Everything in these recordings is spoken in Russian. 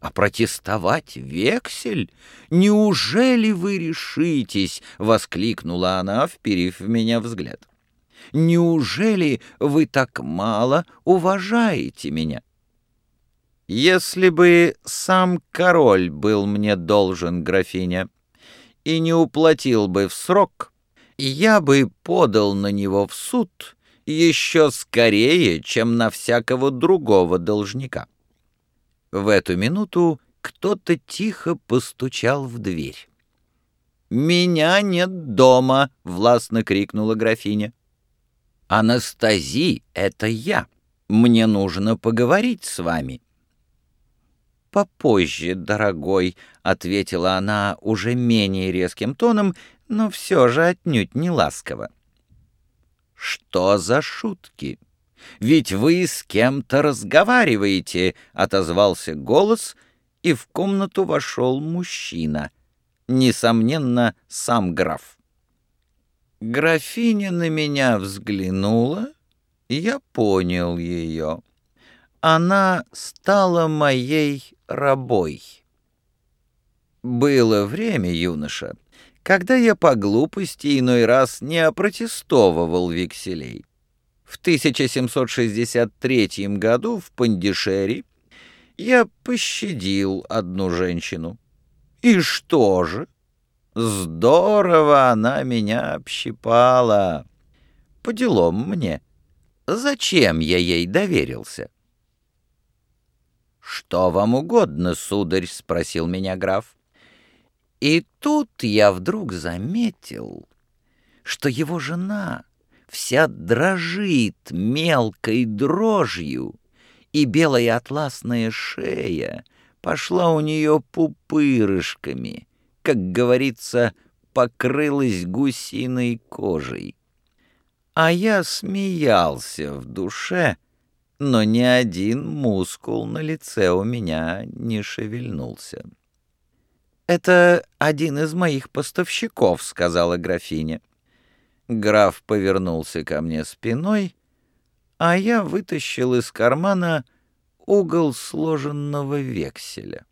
А протестовать вексель? Неужели вы решитесь? — воскликнула она, вперив в меня взгляд. Неужели вы так мало уважаете меня? Если бы сам король был мне должен, графиня, и не уплатил бы в срок, я бы подал на него в суд еще скорее, чем на всякого другого должника. В эту минуту кто-то тихо постучал в дверь. «Меня нет дома!» — властно крикнула графиня. «Анастази, это я. Мне нужно поговорить с вами». «Попозже, дорогой», — ответила она уже менее резким тоном, но все же отнюдь не ласково. «Что за шутки?» Ведь вы с кем-то разговариваете», — отозвался голос, и в комнату вошел мужчина. Несомненно, сам граф. Графиня на меня взглянула, и я понял ее. Она стала моей рабой. Было время, юноша, когда я по глупости иной раз не опротестовывал векселей. В 1763 году в Пандишере я пощадил одну женщину. И что же? Здорово она меня общипала. По делам мне. Зачем я ей доверился? «Что вам угодно, сударь?» — спросил меня граф. И тут я вдруг заметил, что его жена вся дрожит мелкой дрожью, и белая атласная шея пошла у нее пупырышками, как говорится, покрылась гусиной кожей. А я смеялся в душе, но ни один мускул на лице у меня не шевельнулся. «Это один из моих поставщиков», — сказала графиня. Граф повернулся ко мне спиной, а я вытащил из кармана угол сложенного векселя.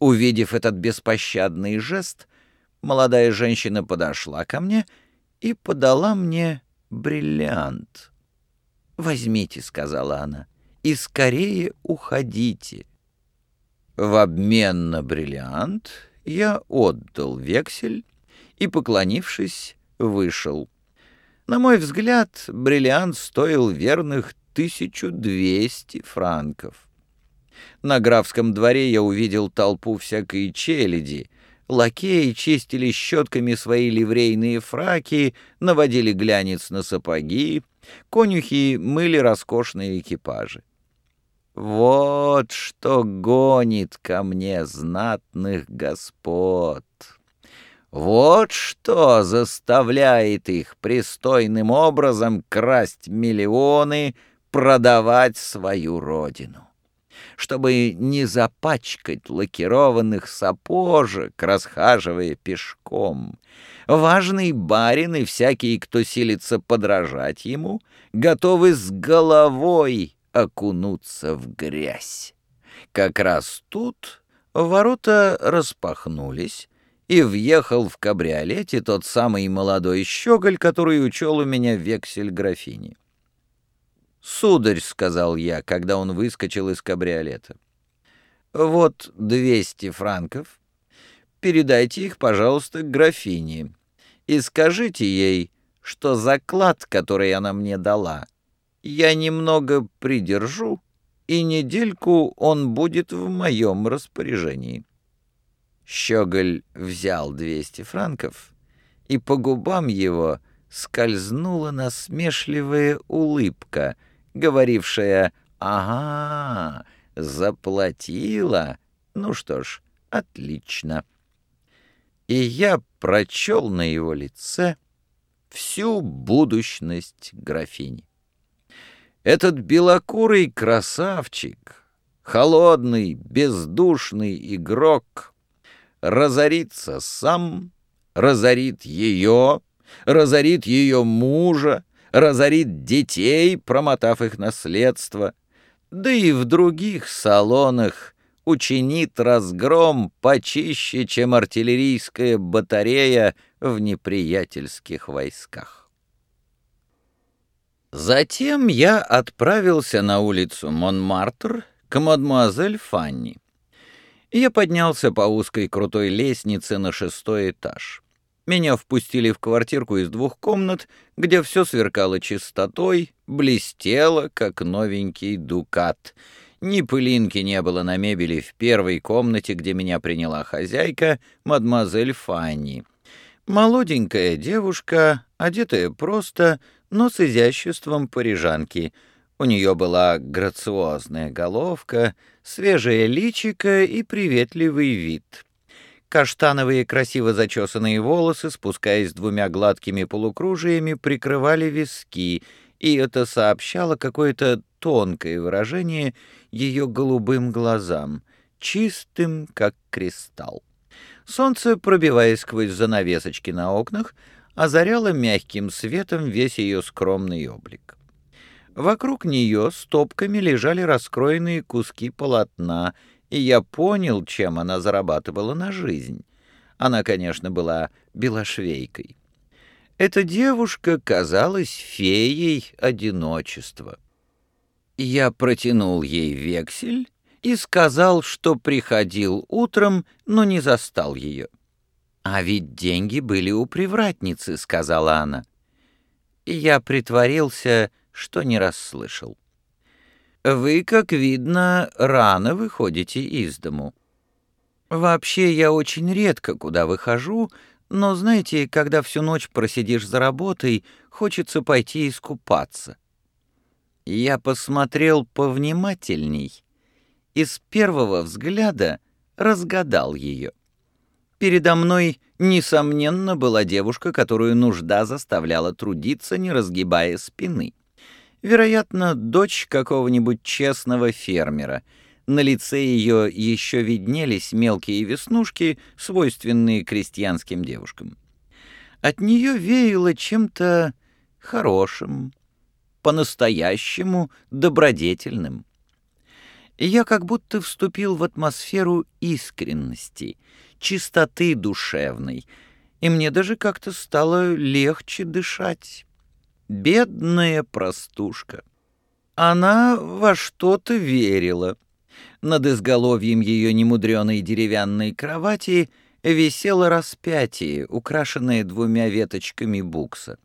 Увидев этот беспощадный жест, молодая женщина подошла ко мне и подала мне бриллиант. «Возьмите», — сказала она, — «и скорее уходите». В обмен на бриллиант я отдал вексель и, поклонившись, вышел. На мой взгляд, бриллиант стоил верных 1200 франков. На графском дворе я увидел толпу всякой челяди. Лакеи чистили щетками свои ливрейные фраки, наводили глянец на сапоги, конюхи мыли роскошные экипажи. Вот что гонит ко мне знатных господ. Вот что заставляет их пристойным образом красть миллионы, продавать свою родину. Чтобы не запачкать лакированных сапожек, расхаживая пешком, важный барин и всякий, кто силится подражать ему, готовы с головой окунуться в грязь. Как раз тут ворота распахнулись, и въехал в кабриолете тот самый молодой щеголь, который учел у меня вексель графини. «Сударь», — сказал я, когда он выскочил из кабриолета, — «вот двести франков. Передайте их, пожалуйста, графине и скажите ей, что заклад, который она мне дала, я немного придержу, и недельку он будет в моем распоряжении». Щеголь взял двести франков, и по губам его скользнула насмешливая улыбка, говорившая «Ага, заплатила? Ну что ж, отлично». И я прочел на его лице всю будущность графини. Этот белокурый красавчик, холодный, бездушный игрок — разорится сам, разорит ее, разорит ее мужа, разорит детей, промотав их наследство, да и в других салонах учинит разгром почище, чем артиллерийская батарея в неприятельских войсках. Затем я отправился на улицу Монмартр к мадмуазель Фанни. Я поднялся по узкой крутой лестнице на шестой этаж. Меня впустили в квартирку из двух комнат, где все сверкало чистотой, блестело, как новенький дукат. Ни пылинки не было на мебели в первой комнате, где меня приняла хозяйка, мадемуазель Фанни. Молоденькая девушка, одетая просто, но с изяществом парижанки. У нее была грациозная головка, свежее личико и приветливый вид. Каштановые красиво зачесанные волосы, спускаясь двумя гладкими полукружиями, прикрывали виски, и это сообщало какое-то тонкое выражение ее голубым глазам, чистым, как кристалл. Солнце, пробиваясь сквозь занавесочки на окнах, озаряло мягким светом весь ее скромный облик. Вокруг нее стопками лежали раскроенные куски полотна, и я понял, чем она зарабатывала на жизнь. Она, конечно, была белошвейкой. Эта девушка казалась феей одиночества. Я протянул ей вексель и сказал, что приходил утром, но не застал ее. «А ведь деньги были у привратницы», — сказала она. Я притворился, что не расслышал. Вы, как видно, рано выходите из дому. Вообще, я очень редко куда выхожу, но, знаете, когда всю ночь просидишь за работой, хочется пойти искупаться. Я посмотрел повнимательней и с первого взгляда разгадал ее. Передо мной, несомненно, была девушка, которую нужда заставляла трудиться, не разгибая спины. Вероятно, дочь какого-нибудь честного фермера. На лице ее еще виднелись мелкие веснушки, свойственные крестьянским девушкам. От нее веяло чем-то хорошим, по-настоящему добродетельным. Я как будто вступил в атмосферу искренности, чистоты душевной, и мне даже как-то стало легче дышать. Бедная простушка. Она во что-то верила. Над изголовьем ее немудреной деревянной кровати висело распятие, украшенное двумя веточками букса.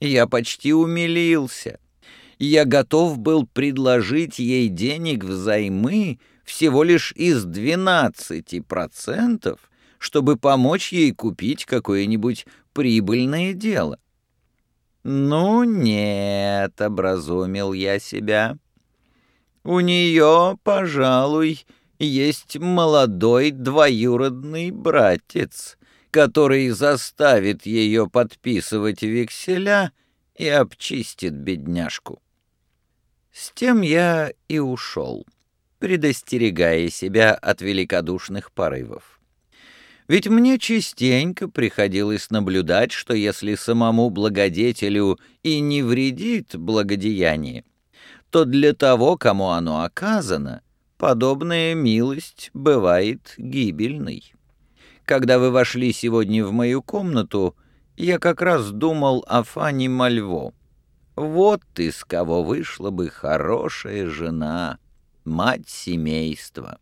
Я почти умилился. Я готов был предложить ей денег взаймы всего лишь из 12%, чтобы помочь ей купить какое-нибудь прибыльное дело. «Ну нет», — образумил я себя. «У нее, пожалуй, есть молодой двоюродный братец, который заставит ее подписывать векселя и обчистит бедняжку». С тем я и ушел, предостерегая себя от великодушных порывов. Ведь мне частенько приходилось наблюдать, что если самому благодетелю и не вредит благодеяние, то для того, кому оно оказано, подобная милость бывает гибельной. Когда вы вошли сегодня в мою комнату, я как раз думал о Фане Мальво. Вот из кого вышла бы хорошая жена, мать семейства.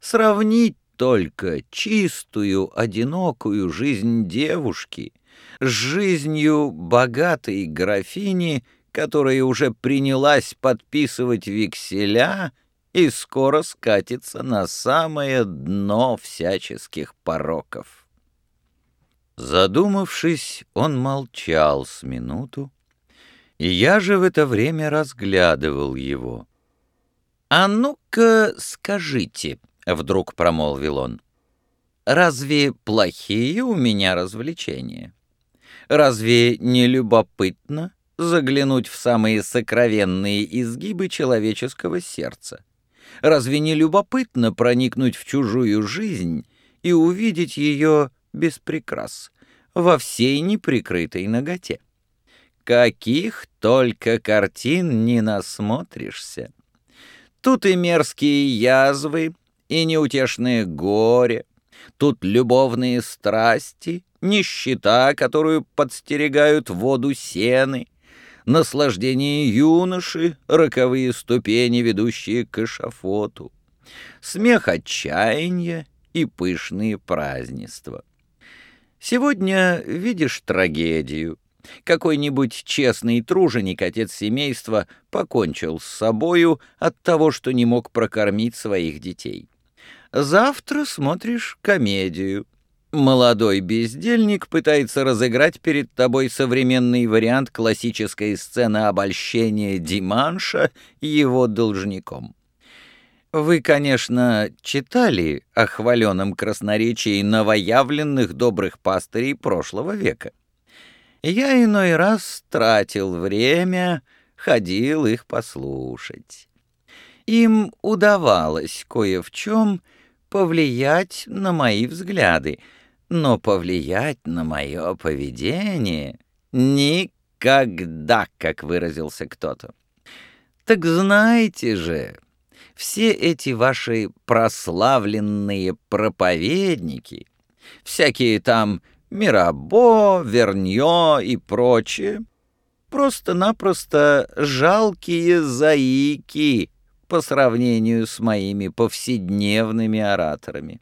Сравнить только чистую, одинокую жизнь девушки с жизнью богатой графини, которая уже принялась подписывать векселя и скоро скатится на самое дно всяческих пороков. Задумавшись, он молчал с минуту, и я же в это время разглядывал его. «А ну-ка скажите», — вдруг промолвил он. «Разве плохие у меня развлечения? Разве не любопытно заглянуть в самые сокровенные изгибы человеческого сердца? Разве не любопытно проникнуть в чужую жизнь и увидеть ее без прикрас, во всей неприкрытой ноготе? Каких только картин не насмотришься!» Тут и мерзкие язвы, и неутешное горе, тут любовные страсти, нищета, которую подстерегают воду сены, наслаждение юноши, роковые ступени, ведущие к эшафоту, смех отчаяния и пышные празднества. Сегодня видишь трагедию. Какой-нибудь честный труженик, отец семейства, покончил с собою от того, что не мог прокормить своих детей. Завтра смотришь комедию. Молодой бездельник пытается разыграть перед тобой современный вариант классической сцены обольщения Диманша его должником. Вы, конечно, читали о хваленном красноречии новоявленных добрых пастырей прошлого века. Я иной раз тратил время, ходил их послушать. Им удавалось кое в чем повлиять на мои взгляды, но повлиять на мое поведение никогда, как выразился кто-то. Так знаете же, все эти ваши прославленные проповедники, всякие там Мирабо, Верньо и прочее, просто-напросто жалкие заики по сравнению с моими повседневными ораторами.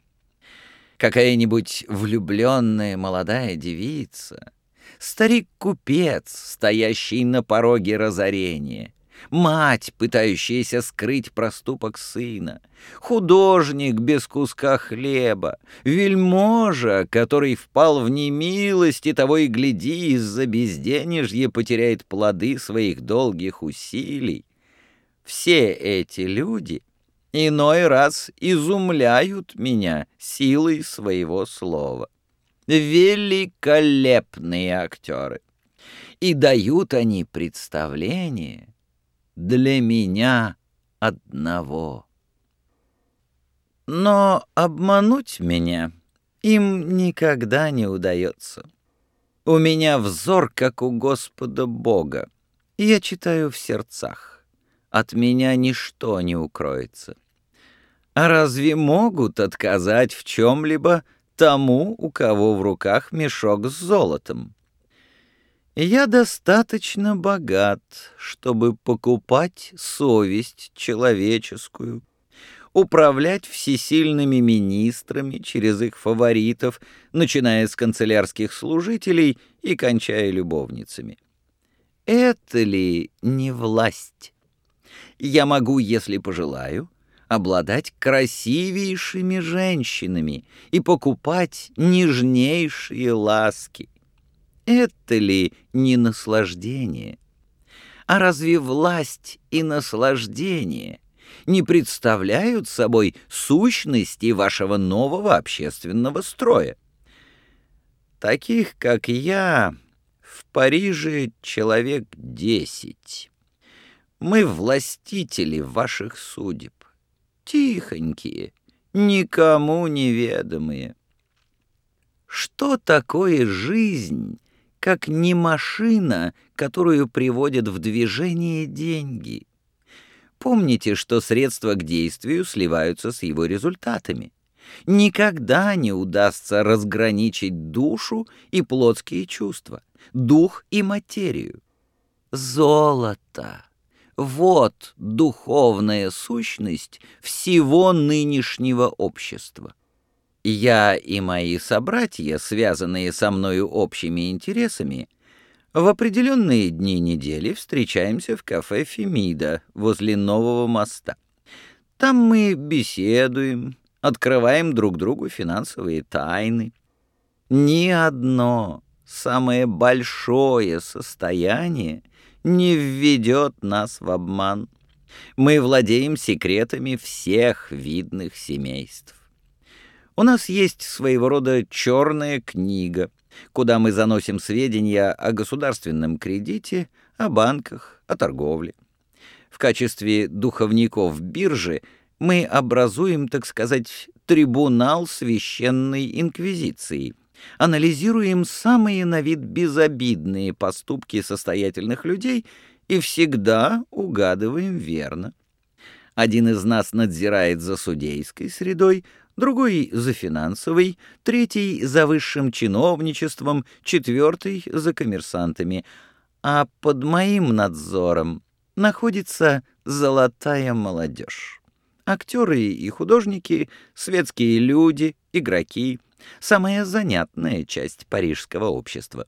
Какая-нибудь влюбленная молодая девица, старик-купец, стоящий на пороге разорения, мать, пытающаяся скрыть проступок сына, художник без куска хлеба, вельможа, который впал в немилость и того и гляди из-за безденежья потеряет плоды своих долгих усилий, все эти люди иной раз изумляют меня силой своего слова. Великолепные актеры. И дают они представление для меня одного. Но обмануть меня им никогда не удается. У меня взор, как у Господа Бога, я читаю в сердцах от меня ничто не укроется. А разве могут отказать в чем-либо тому, у кого в руках мешок с золотом? Я достаточно богат, чтобы покупать совесть человеческую, управлять всесильными министрами через их фаворитов, начиная с канцелярских служителей и кончая любовницами. Это ли не власть? Я могу, если пожелаю, обладать красивейшими женщинами и покупать нежнейшие ласки. Это ли не наслаждение? А разве власть и наслаждение не представляют собой сущности вашего нового общественного строя? Таких, как я, в Париже человек десять. Мы властители ваших судеб, тихонькие, никому неведомые. Что такое жизнь, как не машина, которую приводят в движение деньги? Помните, что средства к действию сливаются с его результатами. Никогда не удастся разграничить душу и плотские чувства, дух и материю. Золото! Вот духовная сущность всего нынешнего общества. Я и мои собратья, связанные со мною общими интересами, в определенные дни недели встречаемся в кафе «Фемида» возле нового моста. Там мы беседуем, открываем друг другу финансовые тайны. Ни одно самое большое состояние не введет нас в обман. Мы владеем секретами всех видных семейств. У нас есть своего рода черная книга, куда мы заносим сведения о государственном кредите, о банках, о торговле. В качестве духовников биржи мы образуем, так сказать, трибунал священной инквизиции — анализируем самые на вид безобидные поступки состоятельных людей и всегда угадываем верно. Один из нас надзирает за судейской средой, другой — за финансовой, третий — за высшим чиновничеством, четвертый — за коммерсантами. А под моим надзором находится золотая молодежь. Актеры и художники, светские люди, игроки — самая занятная часть парижского общества.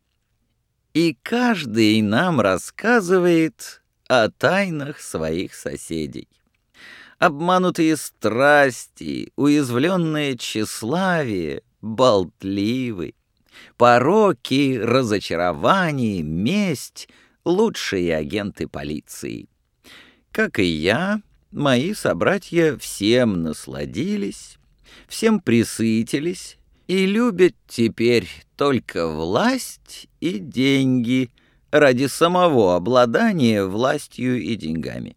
И каждый нам рассказывает о тайнах своих соседей. Обманутые страсти, уязвленное тщеславие, болтливы. Пороки, разочарование, месть — лучшие агенты полиции. Как и я, мои собратья всем насладились, всем присытились и любят теперь только власть и деньги ради самого обладания властью и деньгами.